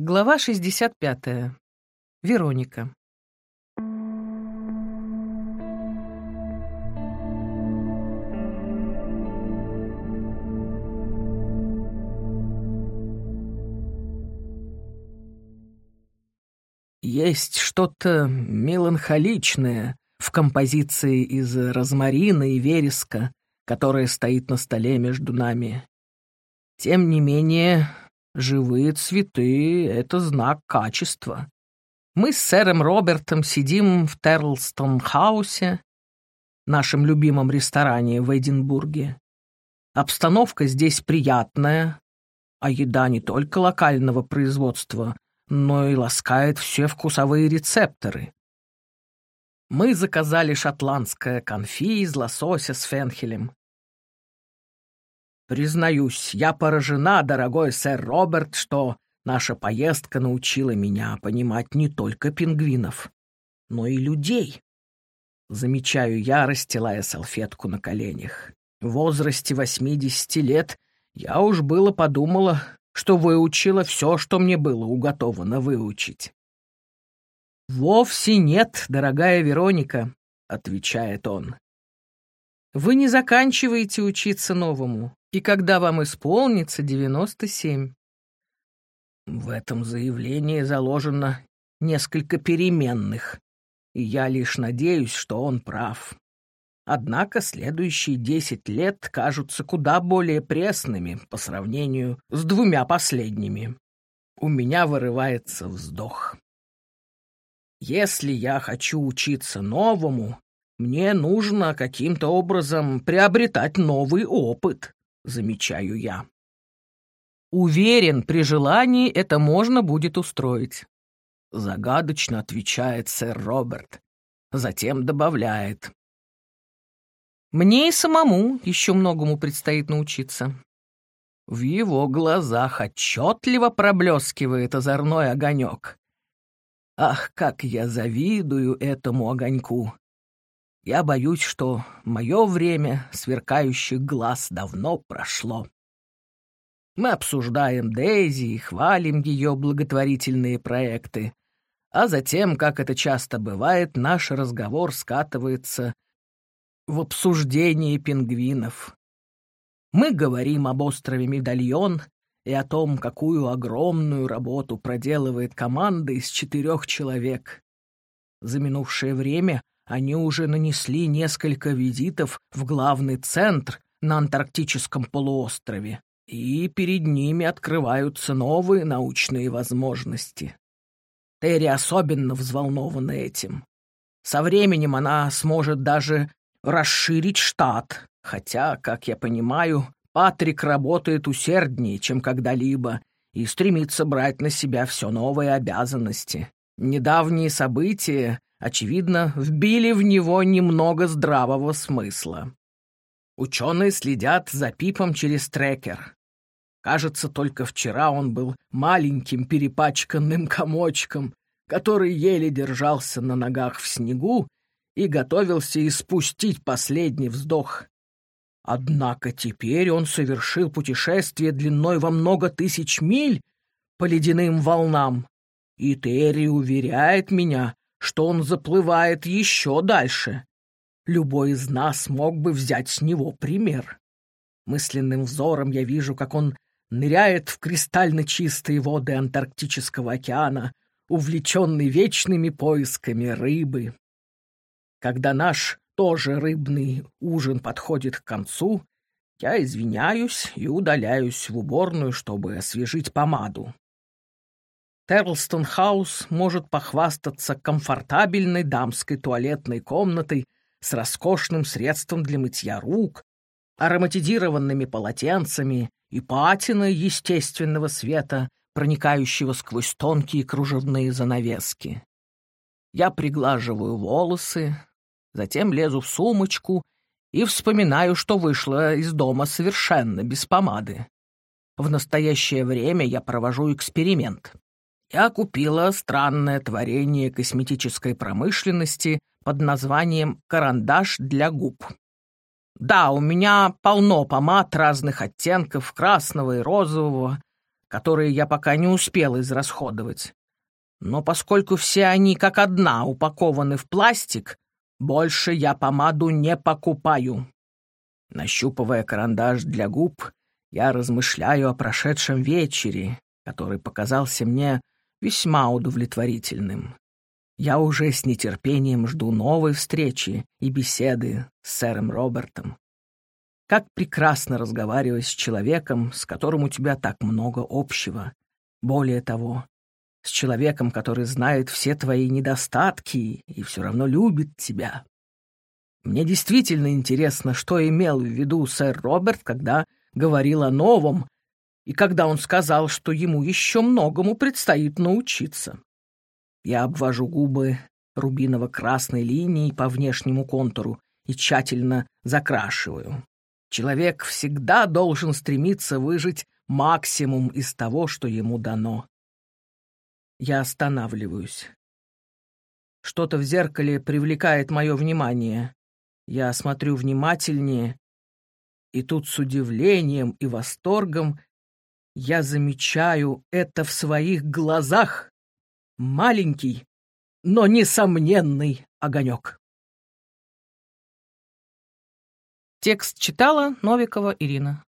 Глава 65. Вероника. Есть что-то меланхоличное в композиции из розмарина и вереска, которая стоит на столе между нами. Тем не менее, Живые цветы — это знак качества. Мы с сэром Робертом сидим в Терлстон-хаусе, нашем любимом ресторане в Эдинбурге. Обстановка здесь приятная, а еда не только локального производства, но и ласкает все вкусовые рецепторы. Мы заказали шотландское конфи из лосося с фенхелем. Признаюсь, я поражена, дорогой сэр Роберт, что наша поездка научила меня понимать не только пингвинов, но и людей. Замечаю я, расстилая салфетку на коленях. В возрасте восьмидесяти лет я уж было подумала, что выучила все, что мне было уготовано выучить. «Вовсе нет, дорогая Вероника», — отвечает он. «Вы не заканчиваете учиться новому и когда вам исполнится девяносто семь. В этом заявлении заложено несколько переменных, и я лишь надеюсь, что он прав. Однако следующие десять лет кажутся куда более пресными по сравнению с двумя последними. У меня вырывается вздох. Если я хочу учиться новому, мне нужно каким-то образом приобретать новый опыт замечаю я. Уверен, при желании это можно будет устроить. Загадочно отвечает сэр Роберт. Затем добавляет. Мне и самому еще многому предстоит научиться. В его глазах отчетливо проблескивает озорной огонек. Ах, как я завидую этому огоньку! Я боюсь, что мое время сверкающих глаз давно прошло. Мы обсуждаем Дейзи и хвалим ее благотворительные проекты, а затем, как это часто бывает, наш разговор скатывается в обсуждение пингвинов. Мы говорим об острове Медальон и о том, какую огромную работу проделывает команда из четырех человек. За минувшее время они уже нанесли несколько визитов в главный центр на Антарктическом полуострове, и перед ними открываются новые научные возможности. Терри особенно взволнована этим. Со временем она сможет даже расширить штат, хотя, как я понимаю, Патрик работает усерднее, чем когда-либо, и стремится брать на себя все новые обязанности. Недавние события очевидно, вбили в него немного здравого смысла. Ученые следят за Пипом через трекер. Кажется, только вчера он был маленьким перепачканным комочком, который еле держался на ногах в снегу и готовился испустить последний вздох. Однако теперь он совершил путешествие длиной во много тысяч миль по ледяным волнам, и Терри уверяет меня, что он заплывает еще дальше. Любой из нас мог бы взять с него пример. Мысленным взором я вижу, как он ныряет в кристально чистые воды Антарктического океана, увлеченный вечными поисками рыбы. Когда наш тоже рыбный ужин подходит к концу, я извиняюсь и удаляюсь в уборную, чтобы освежить помаду. Терлстон Хаус может похвастаться комфортабельной дамской туалетной комнатой с роскошным средством для мытья рук, ароматизированными полотенцами и патиной естественного света, проникающего сквозь тонкие кружевные занавески. Я приглаживаю волосы, затем лезу в сумочку и вспоминаю, что вышла из дома совершенно без помады. В настоящее время я провожу эксперимент я купила странное творение косметической промышленности под названием «Карандаш для губ». Да, у меня полно помад разных оттенков, красного и розового, которые я пока не успел израсходовать. Но поскольку все они как одна упакованы в пластик, больше я помаду не покупаю. Нащупывая карандаш для губ, я размышляю о прошедшем вечере, который показался мне весьма удовлетворительным. Я уже с нетерпением жду новой встречи и беседы с сэром Робертом. Как прекрасно разговаривать с человеком, с которым у тебя так много общего. Более того, с человеком, который знает все твои недостатки и все равно любит тебя. Мне действительно интересно, что имел в виду сэр Роберт, когда говорил о новом, и когда он сказал, что ему еще многому предстоит научиться. Я обвожу губы рубиново-красной линией по внешнему контуру и тщательно закрашиваю. Человек всегда должен стремиться выжить максимум из того, что ему дано. Я останавливаюсь. Что-то в зеркале привлекает мое внимание. Я смотрю внимательнее, и тут с удивлением и восторгом я замечаю это в своих глазах. Маленький, но несомненный огонек. Текст читала Новикова Ирина.